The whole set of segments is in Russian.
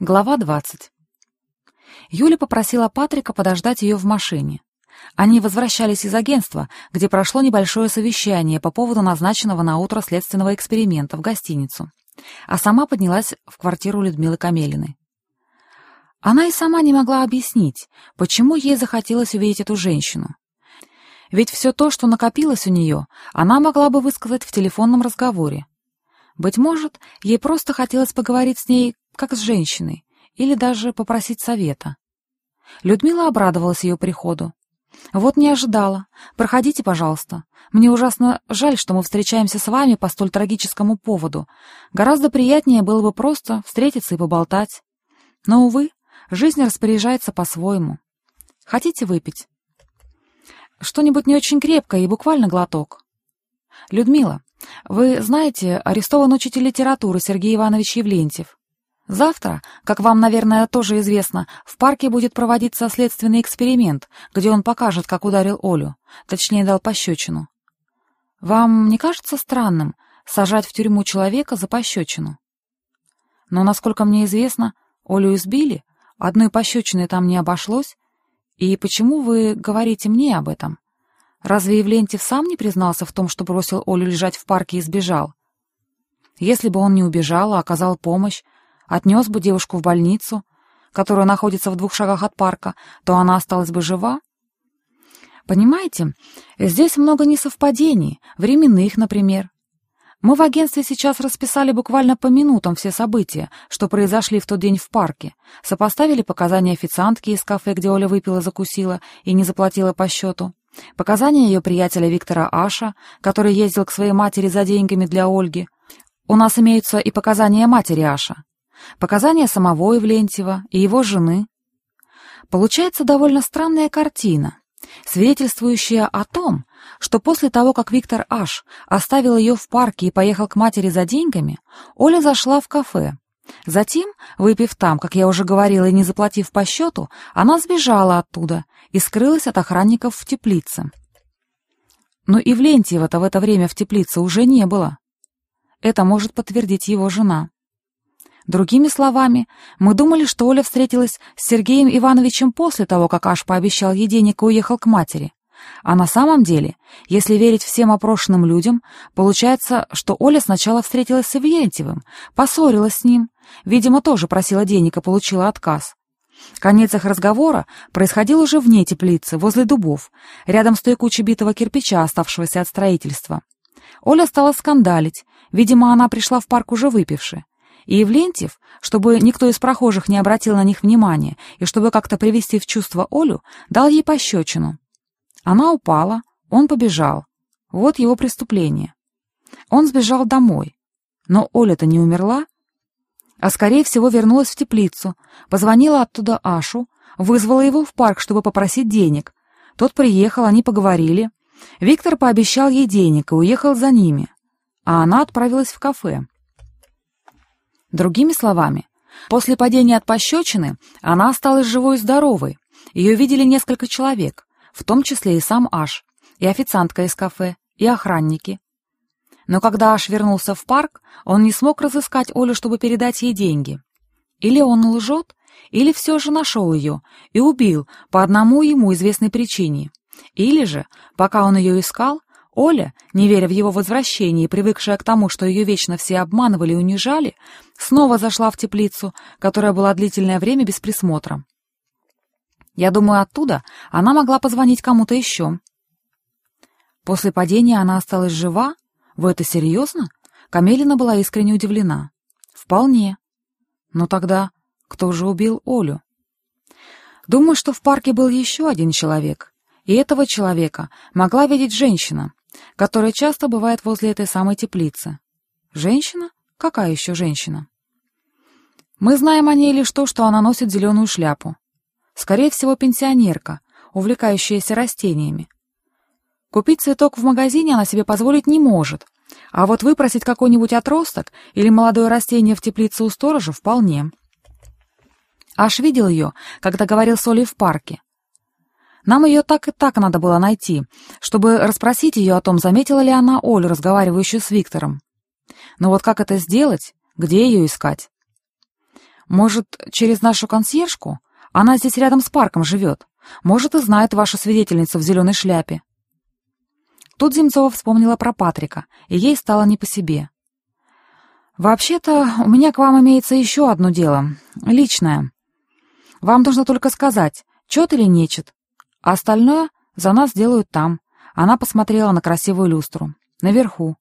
Глава 20. Юля попросила Патрика подождать ее в машине. Они возвращались из агентства, где прошло небольшое совещание по поводу назначенного на утро следственного эксперимента в гостиницу, а сама поднялась в квартиру Людмилы Камелиной. Она и сама не могла объяснить, почему ей захотелось увидеть эту женщину. Ведь все то, что накопилось у нее, она могла бы высказать в телефонном разговоре. Быть может, ей просто хотелось поговорить с ней как с женщиной, или даже попросить совета. Людмила обрадовалась ее приходу. «Вот не ожидала. Проходите, пожалуйста. Мне ужасно жаль, что мы встречаемся с вами по столь трагическому поводу. Гораздо приятнее было бы просто встретиться и поболтать. Но, увы, жизнь распоряжается по-своему. Хотите выпить?» «Что-нибудь не очень крепкое и буквально глоток». «Людмила, вы знаете, арестован учитель литературы Сергей Иванович Евлентьев. Завтра, как вам, наверное, тоже известно, в парке будет проводиться следственный эксперимент, где он покажет, как ударил Олю, точнее, дал пощечину. Вам не кажется странным сажать в тюрьму человека за пощечину? Но, насколько мне известно, Олю избили, одной пощечиной там не обошлось, и почему вы говорите мне об этом? Разве Евлентьев сам не признался в том, что бросил Олю лежать в парке и сбежал? Если бы он не убежал, а оказал помощь, отнес бы девушку в больницу, которая находится в двух шагах от парка, то она осталась бы жива. Понимаете, здесь много несовпадений, временных, например. Мы в агентстве сейчас расписали буквально по минутам все события, что произошли в тот день в парке, сопоставили показания официантки из кафе, где Оля выпила-закусила и не заплатила по счету, показания ее приятеля Виктора Аша, который ездил к своей матери за деньгами для Ольги. У нас имеются и показания матери Аша, показания самого Ивлентьева и его жены. Получается довольно странная картина, свидетельствующая о том, что после того, как Виктор Аш оставил ее в парке и поехал к матери за деньгами, Оля зашла в кафе. Затем, выпив там, как я уже говорила, и не заплатив по счету, она сбежала оттуда и скрылась от охранников в теплице. Но Ивлентьева-то в это время в теплице уже не было. Это может подтвердить его жена. Другими словами, мы думали, что Оля встретилась с Сергеем Ивановичем после того, как Аш пообещал ей денег и уехал к матери. А на самом деле, если верить всем опрошенным людям, получается, что Оля сначала встретилась с Ивлентьевым, поссорилась с ним, видимо, тоже просила денег и получила отказ. Конец их разговора происходил уже вне теплицы, возле дубов, рядом с той кучей битого кирпича, оставшегося от строительства. Оля стала скандалить, видимо, она пришла в парк уже выпивши. И Евлентьев, чтобы никто из прохожих не обратил на них внимания и чтобы как-то привести в чувство Олю, дал ей пощечину. Она упала, он побежал. Вот его преступление. Он сбежал домой. Но Оля-то не умерла, а скорее всего вернулась в теплицу, позвонила оттуда Ашу, вызвала его в парк, чтобы попросить денег. Тот приехал, они поговорили. Виктор пообещал ей денег и уехал за ними, а она отправилась в кафе. Другими словами, после падения от пощечины она осталась живой и здоровой. Ее видели несколько человек, в том числе и сам Аш, и официантка из кафе, и охранники. Но когда Аш вернулся в парк, он не смог разыскать Олю, чтобы передать ей деньги. Или он лжет, или все же нашел ее и убил по одному ему известной причине. Или же, пока он ее искал, Оля, не веря в его возвращение и привыкшая к тому, что ее вечно все обманывали и унижали, снова зашла в теплицу, которая была длительное время без присмотра. Я думаю, оттуда она могла позвонить кому-то еще. После падения она осталась жива? Вы это серьезно? Камелина была искренне удивлена. Вполне. Но тогда кто же убил Олю? Думаю, что в парке был еще один человек, и этого человека могла видеть женщина, которая часто бывает возле этой самой теплицы. Женщина? Какая еще женщина? Мы знаем о ней лишь то, что она носит зеленую шляпу. Скорее всего, пенсионерка, увлекающаяся растениями. Купить цветок в магазине она себе позволить не может, а вот выпросить какой-нибудь отросток или молодое растение в теплице у сторожа вполне. Аж видел ее, когда говорил с Олей в парке. Нам ее так и так надо было найти, чтобы расспросить ее о том, заметила ли она Олю, разговаривающую с Виктором. Но вот как это сделать? Где ее искать? Может, через нашу консьержку? Она здесь рядом с парком живет. Может, и знает вашу свидетельницу в зеленой шляпе. Тут Земцова вспомнила про Патрика, и ей стало не по себе. «Вообще-то, у меня к вам имеется еще одно дело. Личное. Вам нужно только сказать, чет или нечет. А остальное за нас делают там». Она посмотрела на красивую люстру. «Наверху.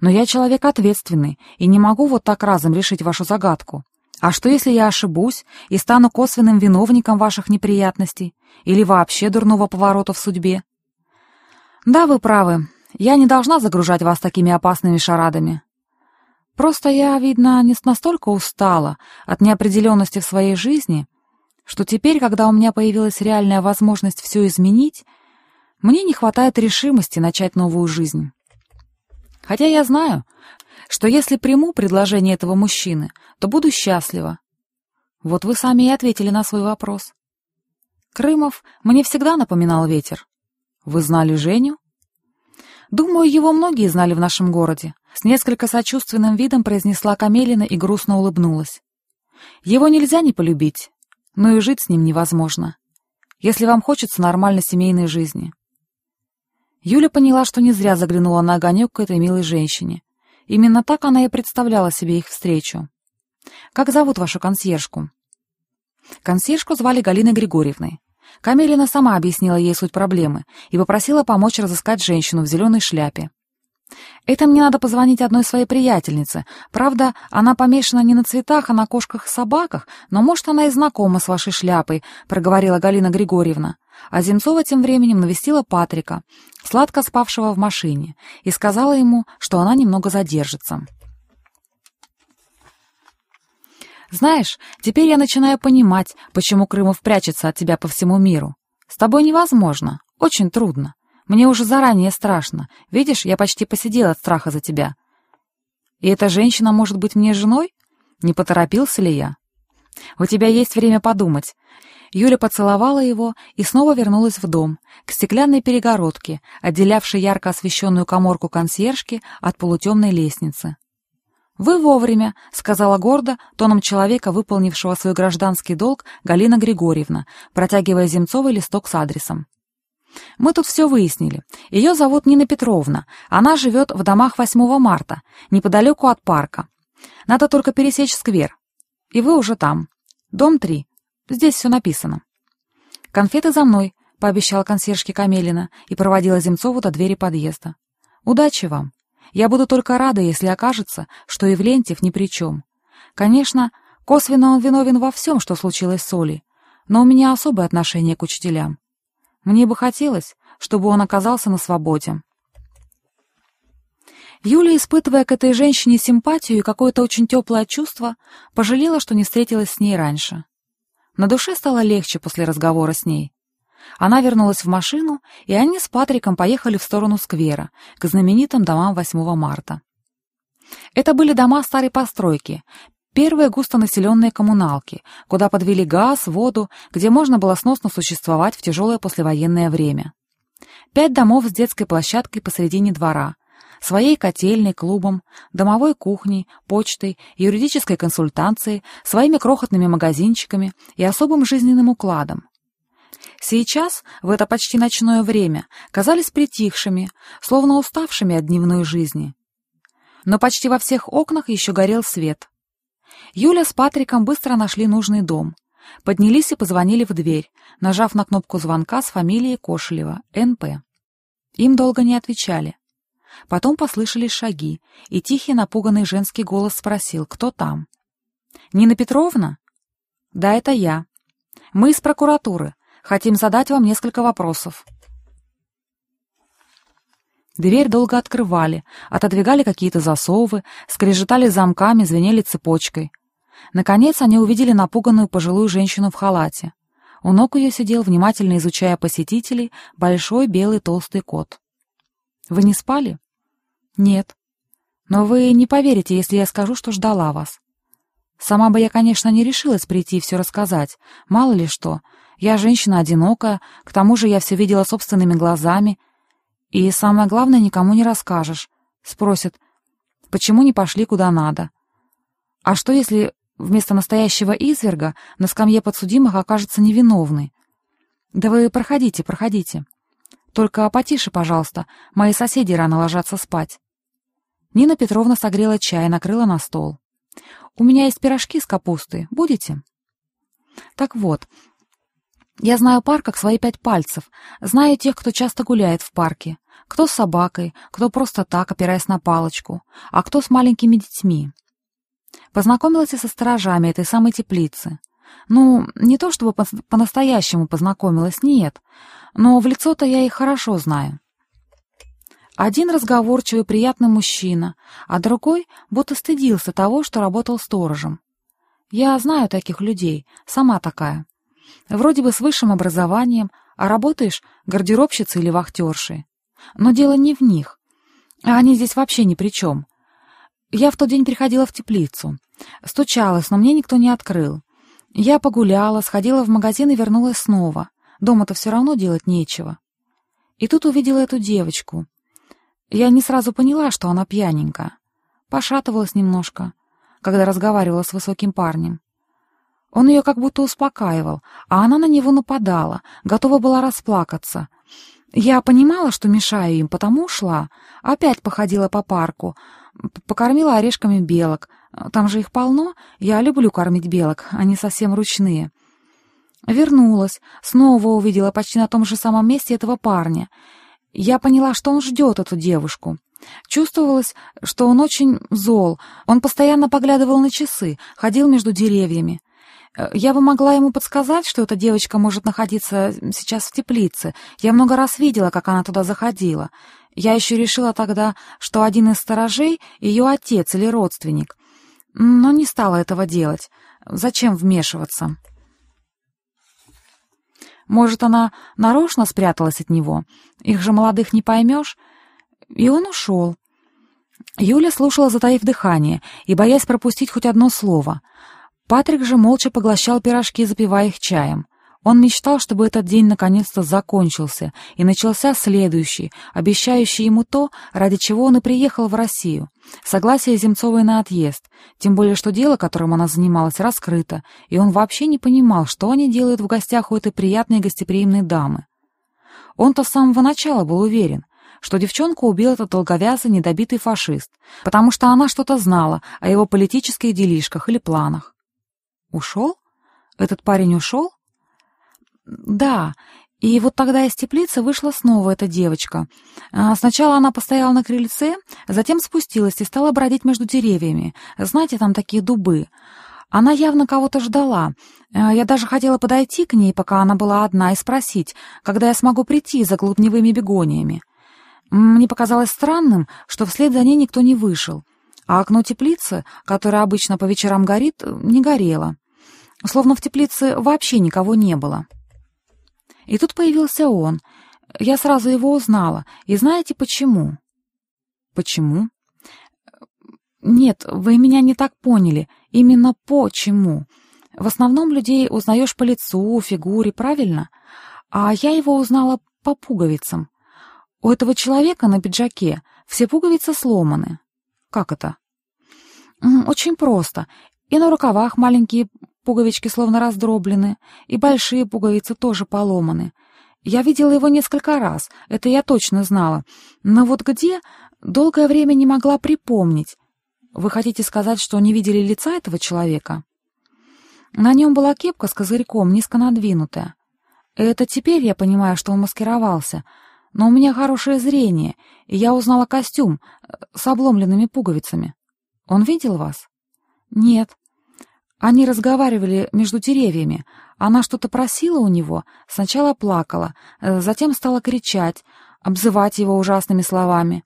Но я человек ответственный и не могу вот так разом решить вашу загадку. А что, если я ошибусь и стану косвенным виновником ваших неприятностей или вообще дурного поворота в судьбе? Да, вы правы. Я не должна загружать вас такими опасными шарадами. Просто я, видно, не настолько устала от неопределенности в своей жизни, что теперь, когда у меня появилась реальная возможность все изменить, мне не хватает решимости начать новую жизнь. Хотя я знаю, что если приму предложение этого мужчины, то буду счастлива. Вот вы сами и ответили на свой вопрос. Крымов мне всегда напоминал ветер. Вы знали Женю? Думаю, его многие знали в нашем городе. С несколько сочувственным видом произнесла Камелина и грустно улыбнулась. Его нельзя не полюбить, но и жить с ним невозможно, если вам хочется нормальной семейной жизни. Юля поняла, что не зря заглянула на огонек к этой милой женщине. Именно так она и представляла себе их встречу. «Как зовут вашу консьержку?» Консьержку звали Галиной Григорьевной. Камелина сама объяснила ей суть проблемы и попросила помочь разыскать женщину в зеленой шляпе. Это мне надо позвонить одной своей приятельнице. Правда, она помешана не на цветах, а на кошках и собаках, но, может, она и знакома с вашей шляпой», — проговорила Галина Григорьевна. А Земцова тем временем навестила Патрика, сладко спавшего в машине, и сказала ему, что она немного задержится. «Знаешь, теперь я начинаю понимать, почему Крымов прячется от тебя по всему миру. С тобой невозможно, очень трудно. Мне уже заранее страшно. Видишь, я почти посидел от страха за тебя. И эта женщина может быть мне женой? Не поторопился ли я? У тебя есть время подумать. Юля поцеловала его и снова вернулась в дом, к стеклянной перегородке, отделявшей ярко освещенную коморку консьержки от полутемной лестницы. «Вы вовремя», — сказала гордо, тоном человека, выполнившего свой гражданский долг, Галина Григорьевна, протягивая Земцовой листок с адресом. Мы тут все выяснили. Ее зовут Нина Петровна. Она живет в домах 8 марта, неподалеку от парка. Надо только пересечь сквер. И вы уже там. Дом 3. Здесь все написано. «Конфеты за мной», — пообещала консьержке Камелина и проводила Земцову до двери подъезда. «Удачи вам. Я буду только рада, если окажется, что Евлентьев ни при чем. Конечно, косвенно он виновен во всем, что случилось с Олей, но у меня особое отношение к учителям. Мне бы хотелось, чтобы он оказался на свободе. Юля, испытывая к этой женщине симпатию и какое-то очень теплое чувство, пожалела, что не встретилась с ней раньше. На душе стало легче после разговора с ней. Она вернулась в машину, и они с Патриком поехали в сторону сквера, к знаменитым домам 8 марта. Это были дома старой постройки, Первые густонаселенные коммуналки, куда подвели газ, воду, где можно было сносно существовать в тяжелое послевоенное время. Пять домов с детской площадкой посредине двора, своей котельной, клубом, домовой кухней, почтой, юридической консультацией, своими крохотными магазинчиками и особым жизненным укладом. Сейчас, в это почти ночное время, казались притихшими, словно уставшими от дневной жизни. Но почти во всех окнах еще горел свет. Юля с Патриком быстро нашли нужный дом. Поднялись и позвонили в дверь, нажав на кнопку звонка с фамилией Кошелева, Н.П. Им долго не отвечали. Потом послышались шаги, и тихий напуганный женский голос спросил, кто там. «Нина Петровна?» «Да, это я. Мы из прокуратуры. Хотим задать вам несколько вопросов». Дверь долго открывали, отодвигали какие-то засовы, скрежетали замками, звенели цепочкой. Наконец они увидели напуганную пожилую женщину в халате. У ног ее сидел, внимательно изучая посетителей, большой белый толстый кот. «Вы не спали?» «Нет. Но вы не поверите, если я скажу, что ждала вас. Сама бы я, конечно, не решилась прийти и все рассказать. Мало ли что. Я женщина одинокая, к тому же я все видела собственными глазами. И самое главное, никому не расскажешь. Спросят, почему не пошли куда надо. А что, если вместо настоящего изверга на скамье подсудимых окажется невиновный. Да вы проходите, проходите. Только потише, пожалуйста, мои соседи рано ложатся спать. Нина Петровна согрела чай и накрыла на стол. «У меня есть пирожки с капустой. Будете?» «Так вот, я знаю парк как свои пять пальцев, знаю тех, кто часто гуляет в парке, кто с собакой, кто просто так, опираясь на палочку, а кто с маленькими детьми. Познакомилась и со сторожами этой самой теплицы. Ну, не то чтобы по-настоящему познакомилась, нет, но в лицо-то я их хорошо знаю. Один разговорчивый приятный мужчина, а другой будто стыдился того, что работал сторожем. Я знаю таких людей, сама такая. Вроде бы с высшим образованием, а работаешь гардеробщицей или вахтершей. Но дело не в них. А они здесь вообще ни при чем. Я в тот день приходила в теплицу. Стучалась, но мне никто не открыл. Я погуляла, сходила в магазин и вернулась снова. Дома-то все равно делать нечего. И тут увидела эту девочку — я не сразу поняла, что она пьяненькая. Пошатывалась немножко, когда разговаривала с высоким парнем. Он ее как будто успокаивал, а она на него нападала, готова была расплакаться. Я понимала, что мешаю им, потому ушла. Опять походила по парку, покормила орешками белок. Там же их полно, я люблю кормить белок, они совсем ручные. Вернулась, снова увидела почти на том же самом месте этого парня — я поняла, что он ждет эту девушку. Чувствовалось, что он очень зол. Он постоянно поглядывал на часы, ходил между деревьями. Э, я бы могла ему подсказать, что эта девочка может находиться сейчас в теплице. Я много раз видела, как она туда заходила. Я еще решила тогда, что один из сторожей — ее отец или родственник. Но не стала этого делать. Зачем вмешиваться? Может, она нарочно спряталась от него? Их же молодых не поймешь. И он ушел. Юля слушала, затаив дыхание, и боясь пропустить хоть одно слово. Патрик же молча поглощал пирожки, запивая их чаем. Он мечтал, чтобы этот день наконец-то закончился, и начался следующий, обещающий ему то, ради чего он и приехал в Россию. Согласие Земцовой на отъезд, тем более что дело, которым она занималась, раскрыто, и он вообще не понимал, что они делают в гостях у этой приятной гостеприимной дамы. Он-то с самого начала был уверен, что девчонку убил этот долговязый недобитый фашист, потому что она что-то знала о его политических делишках или планах. Ушел? Этот парень ушел? Да, и вот тогда из теплицы вышла снова эта девочка. А, сначала она постояла на крыльце, затем спустилась и стала бродить между деревьями. Знаете, там такие дубы. Она явно кого-то ждала. А, я даже хотела подойти к ней, пока она была одна, и спросить, когда я смогу прийти за глубневыми бегониями. Мне показалось странным, что вслед за ней никто не вышел, а окно теплицы, которое обычно по вечерам горит, не горело. Словно в теплице вообще никого не было. И тут появился он. Я сразу его узнала. И знаете почему? Почему? Нет, вы меня не так поняли. Именно почему. В основном людей узнаешь по лицу, фигуре, правильно? А я его узнала по пуговицам. У этого человека на пиджаке все пуговицы сломаны. Как это? Очень просто. И на рукавах маленькие Пуговички словно раздроблены, и большие пуговицы тоже поломаны. Я видела его несколько раз, это я точно знала. Но вот где, долгое время не могла припомнить. Вы хотите сказать, что не видели лица этого человека? На нем была кепка с козырьком, низко надвинутая. Это теперь я понимаю, что он маскировался, но у меня хорошее зрение, и я узнала костюм э, с обломленными пуговицами. Он видел вас? Нет. Они разговаривали между деревьями. Она что-то просила у него, сначала плакала, э, затем стала кричать, обзывать его ужасными словами.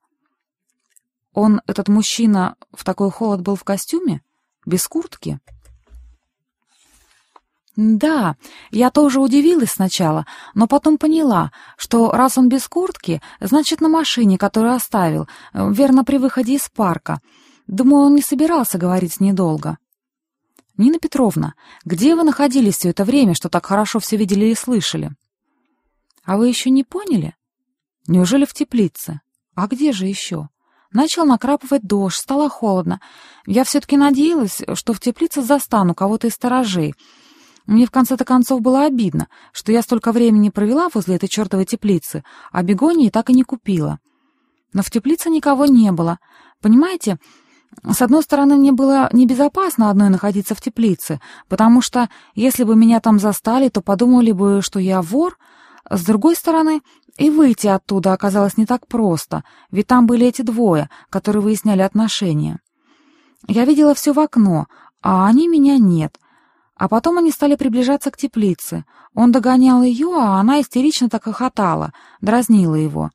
Он, этот мужчина, в такой холод был в костюме? Без куртки? Да, я тоже удивилась сначала, но потом поняла, что раз он без куртки, значит, на машине, которую оставил, э, верно, при выходе из парка. Думаю, он не собирался говорить недолго. «Нина Петровна, где вы находились все это время, что так хорошо все видели и слышали?» «А вы еще не поняли? Неужели в теплице? А где же еще? Начал накрапывать дождь, стало холодно. Я все-таки надеялась, что в теплице застану кого-то из сторожей. Мне в конце-то концов было обидно, что я столько времени провела возле этой чертовой теплицы, а бегонии так и не купила. Но в теплице никого не было. Понимаете, с одной стороны, мне было небезопасно одной находиться в теплице, потому что если бы меня там застали, то подумали бы, что я вор. С другой стороны, и выйти оттуда оказалось не так просто, ведь там были эти двое, которые выясняли отношения. Я видела все в окно, а они меня нет. А потом они стали приближаться к теплице. Он догонял ее, а она истерично так хохотала, дразнила его.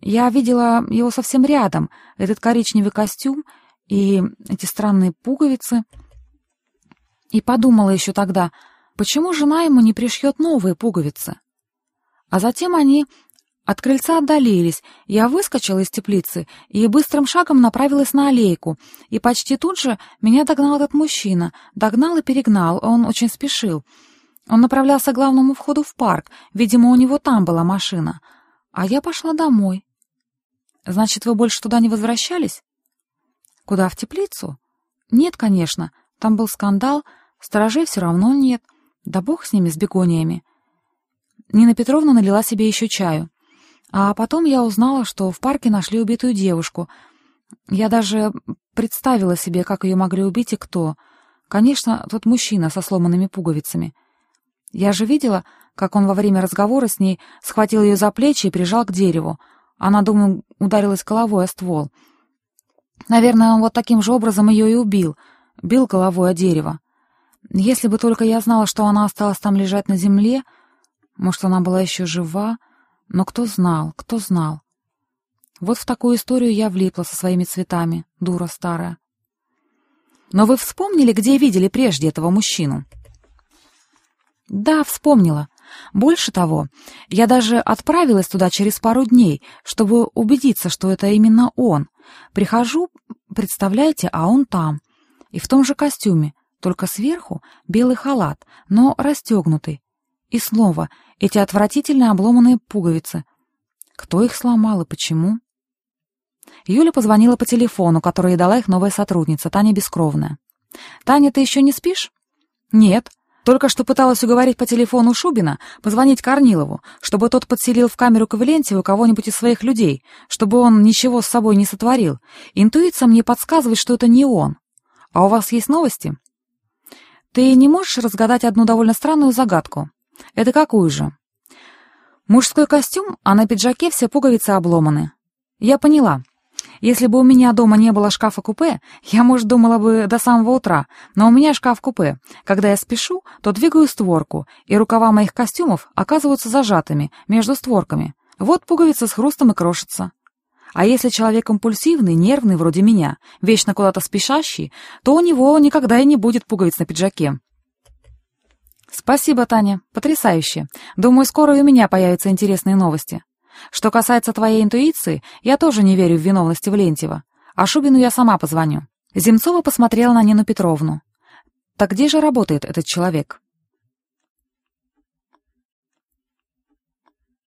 Я видела его совсем рядом, этот коричневый костюм и эти странные пуговицы. И подумала еще тогда, почему жена ему не пришьет новые пуговицы? А затем они от крыльца отдалились, я выскочила из теплицы и быстрым шагом направилась на аллейку, и почти тут же меня догнал этот мужчина, догнал и перегнал, он очень спешил. Он направлялся к главному входу в парк, видимо, у него там была машина, а я пошла домой. Значит, вы больше туда не возвращались? Куда, в теплицу? Нет, конечно, там был скандал, сторожей все равно нет, да бог с ними, с бегониями. Нина Петровна налила себе еще чаю. А потом я узнала, что в парке нашли убитую девушку. Я даже представила себе, как ее могли убить и кто. Конечно, тот мужчина со сломанными пуговицами. Я же видела, как он во время разговора с ней схватил ее за плечи и прижал к дереву. Она, думаю, ударилась головой о ствол. Наверное, он вот таким же образом ее и убил. Бил головой о дерево. Если бы только я знала, что она осталась там лежать на земле, может, она была еще жива, но кто знал, кто знал? Вот в такую историю я влипла со своими цветами, дура старая. Но вы вспомнили, где видели прежде этого мужчину? Да, вспомнила. Больше того, я даже отправилась туда через пару дней, чтобы убедиться, что это именно он. Прихожу, представляете, а он там. И в том же костюме, только сверху белый халат, но расстегнутый. И снова эти отвратительные обломанные пуговицы. Кто их сломал и почему? Юля позвонила по телефону, который ей дала их новая сотрудница, Таня Бескровная. «Таня, ты еще не спишь?» «Нет. Только что пыталась уговорить по телефону Шубина позвонить Корнилову, чтобы тот подселил в камеру Ковалентьева кого-нибудь из своих людей, чтобы он ничего с собой не сотворил. Интуиция мне подсказывает, что это не он. А у вас есть новости?» «Ты не можешь разгадать одну довольно странную загадку?» «Это какую же?» «Мужской костюм, а на пиджаке все пуговицы обломаны». «Я поняла. Если бы у меня дома не было шкафа-купе, я, может, думала бы до самого утра, но у меня шкаф-купе. Когда я спешу, то двигаю створку, и рукава моих костюмов оказываются зажатыми между створками. Вот пуговица с хрустом и крошится. А если человек импульсивный, нервный, вроде меня, вечно куда-то спешащий, то у него никогда и не будет пуговиц на пиджаке. «Спасибо, Таня. Потрясающе. Думаю, скоро и у меня появятся интересные новости. Что касается твоей интуиции, я тоже не верю в виновности Влентьева. А Шубину я сама позвоню». Земцова посмотрела на Нину Петровну. «Так где же работает этот человек?»